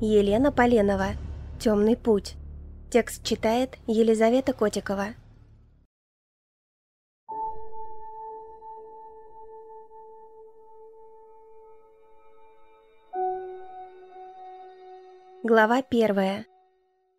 Елена Поленова. Темный путь. Текст читает Елизавета Котикова. Глава первая.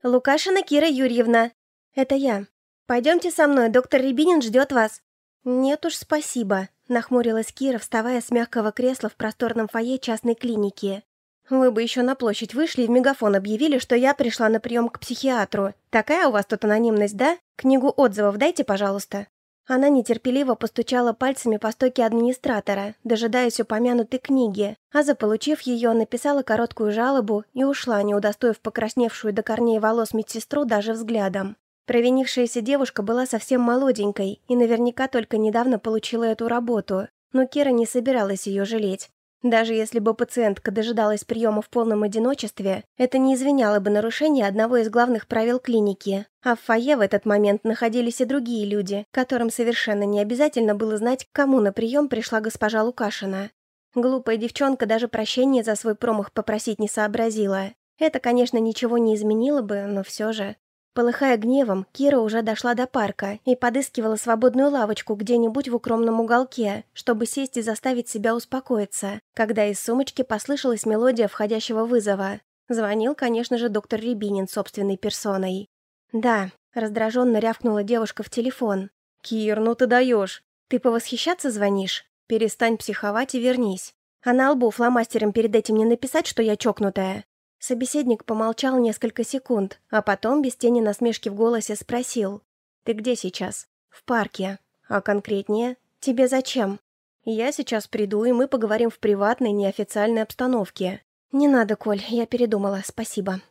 «Лукашина Кира Юрьевна!» «Это я. Пойдемте со мной, доктор Рябинин ждет вас». «Нет уж, спасибо», — нахмурилась Кира, вставая с мягкого кресла в просторном фойе частной клиники. «Вы бы еще на площадь вышли и в мегафон объявили, что я пришла на прием к психиатру. Такая у вас тут анонимность, да? Книгу отзывов дайте, пожалуйста». Она нетерпеливо постучала пальцами по стойке администратора, дожидаясь упомянутой книги, а заполучив ее, написала короткую жалобу и ушла, не удостоив покрасневшую до корней волос медсестру даже взглядом. Провинившаяся девушка была совсем молоденькой и наверняка только недавно получила эту работу, но Кира не собиралась ее жалеть. Даже если бы пациентка дожидалась приема в полном одиночестве, это не извиняло бы нарушение одного из главных правил клиники. А в фойе в этот момент находились и другие люди, которым совершенно не обязательно было знать, к кому на прием пришла госпожа Лукашина. Глупая девчонка даже прощения за свой промах попросить не сообразила. Это, конечно, ничего не изменило бы, но все же. Полыхая гневом, Кира уже дошла до парка и подыскивала свободную лавочку где-нибудь в укромном уголке, чтобы сесть и заставить себя успокоиться, когда из сумочки послышалась мелодия входящего вызова. Звонил, конечно же, доктор Рябинин собственной персоной. «Да», — раздраженно рявкнула девушка в телефон. «Кир, ну ты даешь! Ты повосхищаться звонишь? Перестань психовать и вернись. А на лбу фломастером перед этим не написать, что я чокнутая?» Собеседник помолчал несколько секунд, а потом, без тени насмешки в голосе, спросил. «Ты где сейчас?» «В парке. А конкретнее? Тебе зачем?» «Я сейчас приду, и мы поговорим в приватной, неофициальной обстановке». «Не надо, Коль, я передумала, спасибо».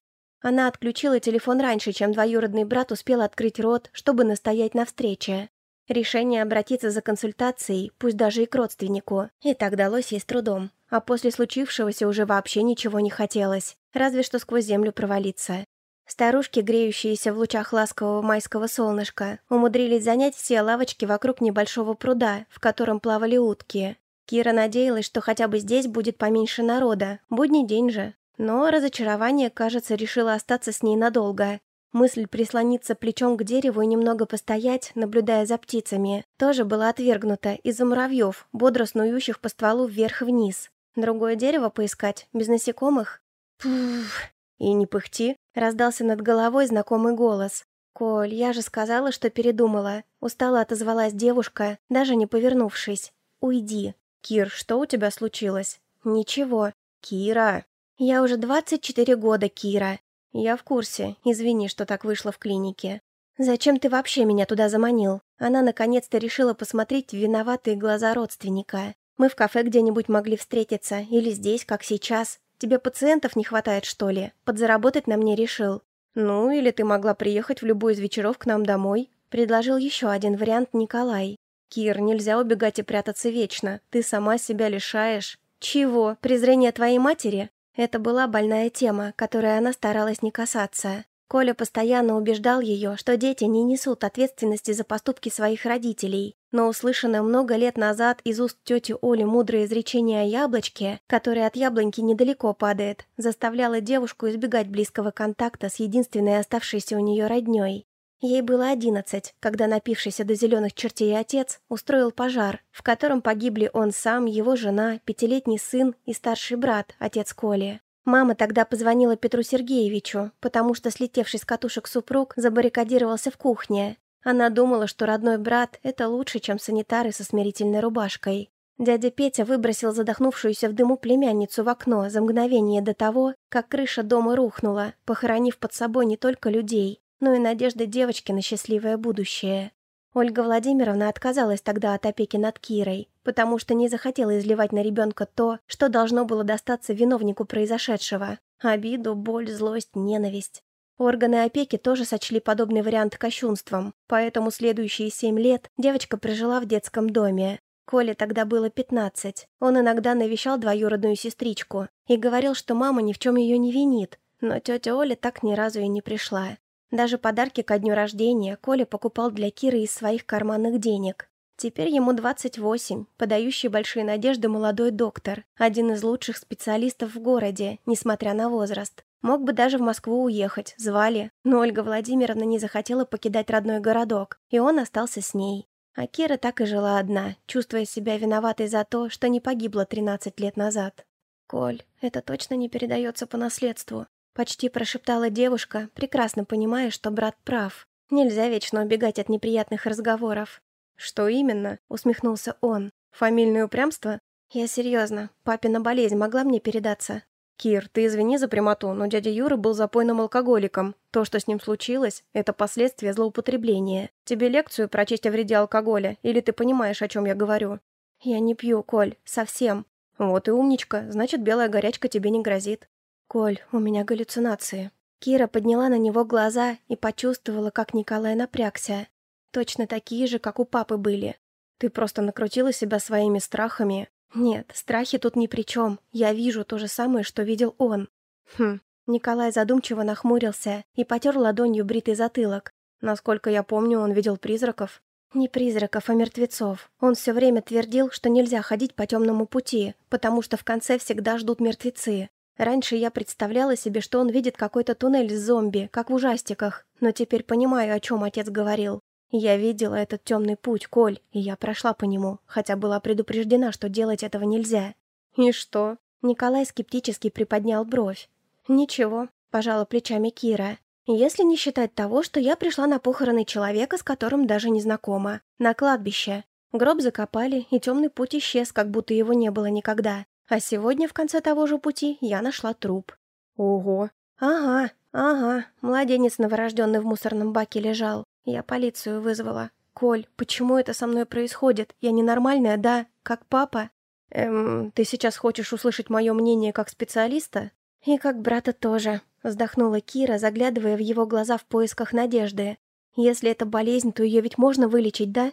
Она отключила телефон раньше, чем двоюродный брат успел открыть рот, чтобы настоять на встрече. Решение обратиться за консультацией, пусть даже и к родственнику, и так далось ей с трудом. А после случившегося уже вообще ничего не хотелось разве что сквозь землю провалиться. Старушки, греющиеся в лучах ласкового майского солнышка, умудрились занять все лавочки вокруг небольшого пруда, в котором плавали утки. Кира надеялась, что хотя бы здесь будет поменьше народа, будний день же. Но разочарование, кажется, решило остаться с ней надолго. Мысль прислониться плечом к дереву и немного постоять, наблюдая за птицами, тоже была отвергнута из-за муравьев, бодро снующих по стволу вверх-вниз. Другое дерево поискать, без насекомых? «Пуф!» «И не пыхти!» — раздался над головой знакомый голос. «Коль, я же сказала, что передумала». Устала отозвалась девушка, даже не повернувшись. «Уйди». «Кир, что у тебя случилось?» «Ничего». «Кира!» «Я уже 24 года, Кира». «Я в курсе. Извини, что так вышло в клинике». «Зачем ты вообще меня туда заманил?» Она наконец-то решила посмотреть в виноватые глаза родственника. «Мы в кафе где-нибудь могли встретиться, или здесь, как сейчас. Тебе пациентов не хватает, что ли? Подзаработать на мне решил. Ну, или ты могла приехать в любую из вечеров к нам домой. Предложил еще один вариант Николай. Кир, нельзя убегать и прятаться вечно. Ты сама себя лишаешь. Чего? Презрение твоей матери? Это была больная тема, которой она старалась не касаться. Коля постоянно убеждал ее, что дети не несут ответственности за поступки своих родителей, но услышанное много лет назад из уст тети Оли мудрое изречение о яблочке, которое от яблоньки недалеко падает, заставляло девушку избегать близкого контакта с единственной оставшейся у нее родней. Ей было одиннадцать, когда напившийся до зеленых чертей отец устроил пожар, в котором погибли он сам, его жена, пятилетний сын и старший брат, отец Коли. Мама тогда позвонила Петру Сергеевичу, потому что слетевший с катушек супруг забаррикадировался в кухне. Она думала, что родной брат – это лучше, чем санитары со смирительной рубашкой. Дядя Петя выбросил задохнувшуюся в дыму племянницу в окно за мгновение до того, как крыша дома рухнула, похоронив под собой не только людей, но и надежды девочки на счастливое будущее. Ольга Владимировна отказалась тогда от опеки над Кирой, потому что не захотела изливать на ребенка то, что должно было достаться виновнику произошедшего. Обиду, боль, злость, ненависть. Органы опеки тоже сочли подобный вариант кощунством, поэтому следующие семь лет девочка прожила в детском доме. Коле тогда было пятнадцать. Он иногда навещал двоюродную сестричку и говорил, что мама ни в чем ее не винит, но тетя Оля так ни разу и не пришла. Даже подарки ко дню рождения Коля покупал для Киры из своих карманных денег. Теперь ему 28, подающий большие надежды молодой доктор, один из лучших специалистов в городе, несмотря на возраст. Мог бы даже в Москву уехать, звали, но Ольга Владимировна не захотела покидать родной городок, и он остался с ней. А Кира так и жила одна, чувствуя себя виноватой за то, что не погибла 13 лет назад. «Коль, это точно не передается по наследству», — почти прошептала девушка, прекрасно понимая, что брат прав. Нельзя вечно убегать от неприятных разговоров. «Что именно?» — усмехнулся он. «Фамильное упрямство?» «Я серьезно. Папина болезнь могла мне передаться?» «Кир, ты извини за прямоту, но дядя Юра был запойным алкоголиком. То, что с ним случилось, это последствия злоупотребления. Тебе лекцию прочесть о вреде алкоголя, или ты понимаешь, о чем я говорю?» «Я не пью, Коль, совсем». «Вот и умничка, значит, белая горячка тебе не грозит». «Коль, у меня галлюцинации». Кира подняла на него глаза и почувствовала, как Николай напрягся. Точно такие же, как у папы были. «Ты просто накрутила себя своими страхами, «Нет, страхи тут ни при чем. Я вижу то же самое, что видел он». «Хм». Николай задумчиво нахмурился и потер ладонью бритый затылок. Насколько я помню, он видел призраков. Не призраков, а мертвецов. Он все время твердил, что нельзя ходить по темному пути, потому что в конце всегда ждут мертвецы. Раньше я представляла себе, что он видит какой-то туннель с зомби, как в ужастиках, но теперь понимаю, о чем отец говорил. Я видела этот темный путь, Коль, и я прошла по нему, хотя была предупреждена, что делать этого нельзя. И что? Николай скептически приподнял бровь. Ничего, пожала плечами Кира. Если не считать того, что я пришла на похороны человека, с которым даже не знакома, на кладбище. Гроб закопали, и темный путь исчез, как будто его не было никогда. А сегодня, в конце того же пути, я нашла труп. Ого. Ага, ага, младенец новорожденный в мусорном баке лежал. Я полицию вызвала. «Коль, почему это со мной происходит? Я ненормальная, да? Как папа?» «Эм, ты сейчас хочешь услышать мое мнение как специалиста?» «И как брата тоже», — вздохнула Кира, заглядывая в его глаза в поисках надежды. «Если это болезнь, то ее ведь можно вылечить, да?»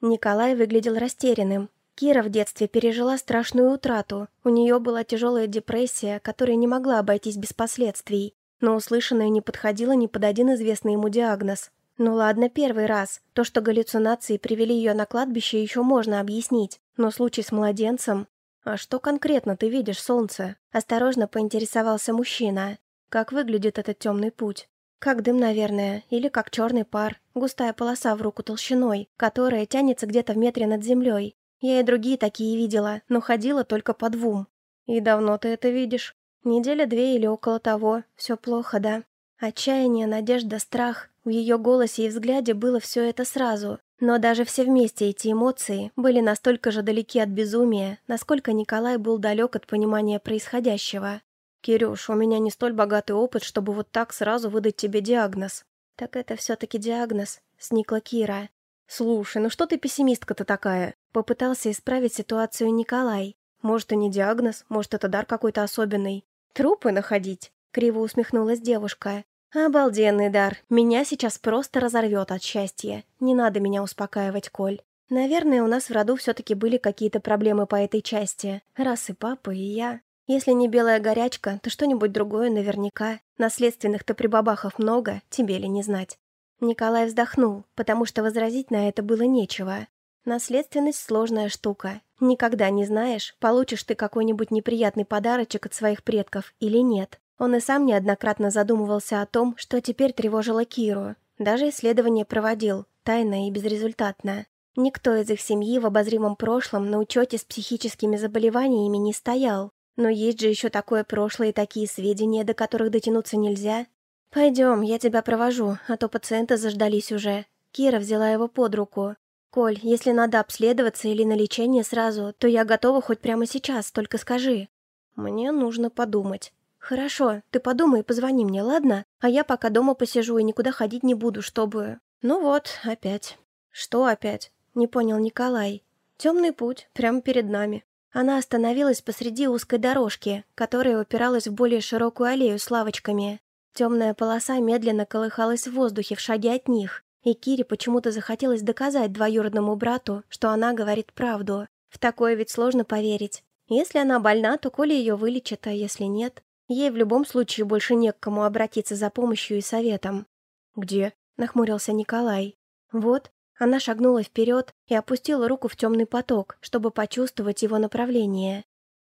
Николай выглядел растерянным. Кира в детстве пережила страшную утрату. У нее была тяжелая депрессия, которая не могла обойтись без последствий. Но услышанное не подходило ни под один известный ему диагноз. Ну ладно, первый раз. То, что галлюцинации привели ее на кладбище, еще можно объяснить. Но случай с младенцем... А что конкретно ты видишь, солнце? Осторожно поинтересовался мужчина. Как выглядит этот темный путь? Как дым, наверное, или как черный пар, густая полоса в руку толщиной, которая тянется где-то в метре над землей. Я и другие такие видела, но ходила только по двум. И давно ты это видишь? Неделя две или около того. Все плохо, да? Отчаяние, надежда, страх. В ее голосе и взгляде было все это сразу. Но даже все вместе эти эмоции были настолько же далеки от безумия, насколько Николай был далек от понимания происходящего. «Кирюш, у меня не столь богатый опыт, чтобы вот так сразу выдать тебе диагноз». «Так это все-таки диагноз», — сникла Кира. «Слушай, ну что ты пессимистка-то такая?» Попытался исправить ситуацию Николай. «Может, и не диагноз, может, это дар какой-то особенный. Трупы находить?» Криво усмехнулась девушка. «Обалденный дар. Меня сейчас просто разорвет от счастья. Не надо меня успокаивать, Коль. Наверное, у нас в роду все-таки были какие-то проблемы по этой части. Раз и папа, и я. Если не белая горячка, то что-нибудь другое наверняка. Наследственных-то прибабахов много, тебе ли не знать». Николай вздохнул, потому что возразить на это было нечего. Наследственность – сложная штука. Никогда не знаешь, получишь ты какой-нибудь неприятный подарочек от своих предков или нет. Он и сам неоднократно задумывался о том, что теперь тревожило Киру. Даже исследование проводил, тайно и безрезультатно. Никто из их семьи в обозримом прошлом на учете с психическими заболеваниями не стоял. Но есть же еще такое прошлое и такие сведения, до которых дотянуться нельзя. «Пойдем, я тебя провожу, а то пациенты заждались уже». Кира взяла его под руку. «Коль, если надо обследоваться или на лечение сразу, то я готова хоть прямо сейчас, только скажи». «Мне нужно подумать». «Хорошо, ты подумай и позвони мне, ладно? А я пока дома посижу и никуда ходить не буду, чтобы...» «Ну вот, опять». «Что опять?» — не понял Николай. «Темный путь, прямо перед нами». Она остановилась посреди узкой дорожки, которая упиралась в более широкую аллею с лавочками. Темная полоса медленно колыхалась в воздухе в шаге от них, и Кире почему-то захотелось доказать двоюродному брату, что она говорит правду. В такое ведь сложно поверить. Если она больна, то Коля ее вылечит, а если нет... Ей в любом случае больше не к кому обратиться за помощью и советом. «Где?» — нахмурился Николай. «Вот». Она шагнула вперед и опустила руку в темный поток, чтобы почувствовать его направление.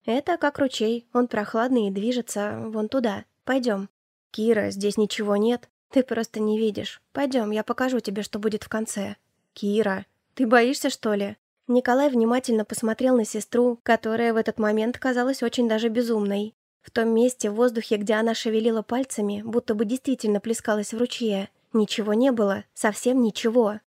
«Это как ручей, он прохладный и движется вон туда. Пойдем». «Кира, здесь ничего нет. Ты просто не видишь. Пойдем, я покажу тебе, что будет в конце». «Кира, ты боишься, что ли?» Николай внимательно посмотрел на сестру, которая в этот момент казалась очень даже безумной. В том месте, в воздухе, где она шевелила пальцами, будто бы действительно плескалась в ручье, ничего не было, совсем ничего.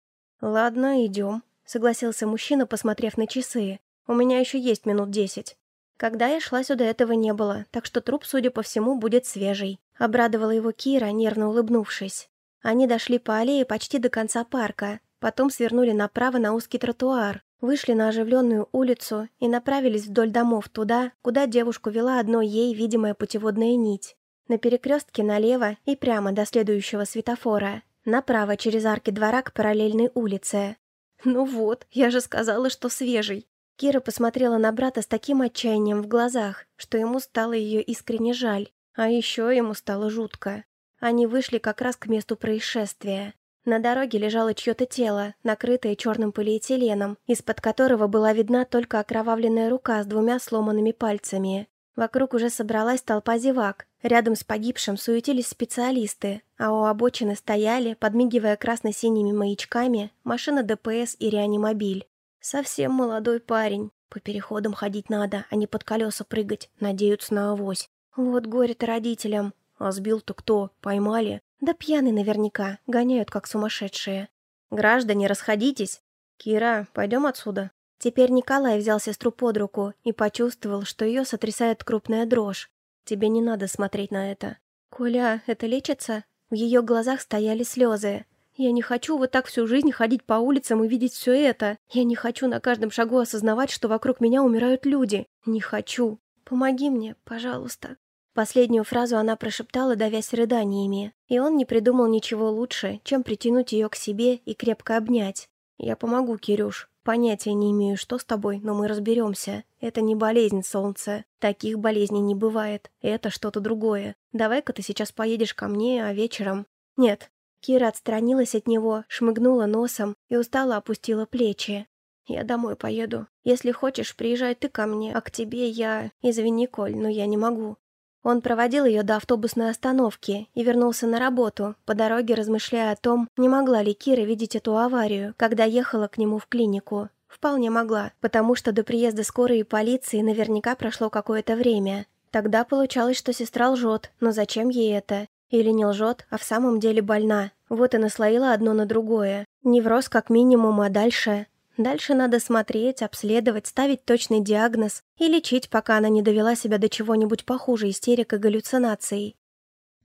«Ладно, идем», — согласился мужчина, посмотрев на часы. «У меня еще есть минут десять». Когда я шла сюда, этого не было, так что труп, судя по всему, будет свежий. Обрадовала его Кира, нервно улыбнувшись. Они дошли по аллее почти до конца парка, потом свернули направо на узкий тротуар, вышли на оживленную улицу и направились вдоль домов туда, куда девушку вела одно ей видимая путеводная нить. На перекрестке налево и прямо до следующего светофора. Направо через арки двора к параллельной улице. «Ну вот, я же сказала, что свежий!» Кира посмотрела на брата с таким отчаянием в глазах, что ему стало ее искренне жаль. А еще ему стало жутко. Они вышли как раз к месту происшествия. На дороге лежало чье-то тело, накрытое черным полиэтиленом, из-под которого была видна только окровавленная рука с двумя сломанными пальцами. Вокруг уже собралась толпа зевак. Рядом с погибшим суетились специалисты, а у обочины стояли, подмигивая красно-синими маячками, машина ДПС и реанимобиль. Совсем молодой парень. По переходам ходить надо, а не под колеса прыгать, надеются на авось. Вот горе-то родителям. А сбил-то кто? Поймали? Да пьяный наверняка, гоняют как сумасшедшие. Граждане, расходитесь. Кира, пойдем отсюда. Теперь Николай взял сестру под руку и почувствовал, что ее сотрясает крупная дрожь. Тебе не надо смотреть на это. Коля, это лечится? В ее глазах стояли слезы. Я не хочу вот так всю жизнь ходить по улицам и видеть все это. Я не хочу на каждом шагу осознавать, что вокруг меня умирают люди. Не хочу. Помоги мне, пожалуйста. Последнюю фразу она прошептала, давясь рыданиями, и он не придумал ничего лучше, чем притянуть ее к себе и крепко обнять. «Я помогу, Кирюш. Понятия не имею, что с тобой, но мы разберемся. Это не болезнь, солнце. Таких болезней не бывает. Это что-то другое. Давай-ка ты сейчас поедешь ко мне, а вечером...» «Нет». Кира отстранилась от него, шмыгнула носом и устало опустила плечи. «Я домой поеду. Если хочешь, приезжай ты ко мне, а к тебе я... Извини, Коль, но я не могу. Он проводил ее до автобусной остановки и вернулся на работу, по дороге размышляя о том, не могла ли Кира видеть эту аварию, когда ехала к нему в клинику. Вполне могла, потому что до приезда скорой и полиции наверняка прошло какое-то время. Тогда получалось, что сестра лжет, но зачем ей это? Или не лжет, а в самом деле больна. Вот и наслоила одно на другое. Невроз как минимум, а дальше... Дальше надо смотреть, обследовать, ставить точный диагноз и лечить, пока она не довела себя до чего-нибудь похуже истерик и галлюцинаций.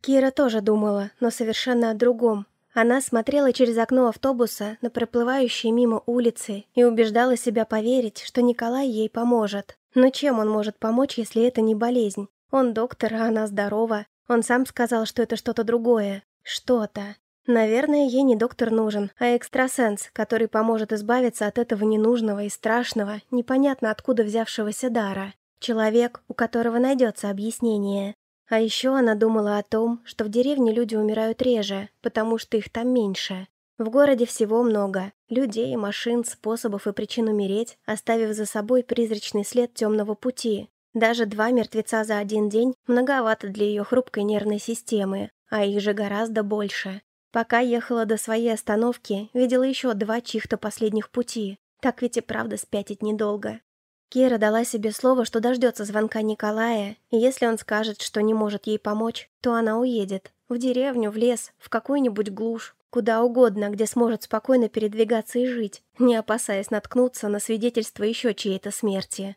Кира тоже думала, но совершенно о другом. Она смотрела через окно автобуса на проплывающие мимо улицы и убеждала себя поверить, что Николай ей поможет. Но чем он может помочь, если это не болезнь? Он доктор, а она здорова. Он сам сказал, что это что-то другое. Что-то. Наверное, ей не доктор нужен, а экстрасенс, который поможет избавиться от этого ненужного и страшного, непонятно откуда взявшегося дара. Человек, у которого найдется объяснение. А еще она думала о том, что в деревне люди умирают реже, потому что их там меньше. В городе всего много. Людей, машин, способов и причин умереть, оставив за собой призрачный след темного пути. Даже два мертвеца за один день многовато для ее хрупкой нервной системы, а их же гораздо больше. Пока ехала до своей остановки, видела еще два чьих-то последних пути. Так ведь и правда спятить недолго. Кира дала себе слово, что дождется звонка Николая, и если он скажет, что не может ей помочь, то она уедет. В деревню, в лес, в какую-нибудь глушь, куда угодно, где сможет спокойно передвигаться и жить, не опасаясь наткнуться на свидетельство еще чьей-то смерти.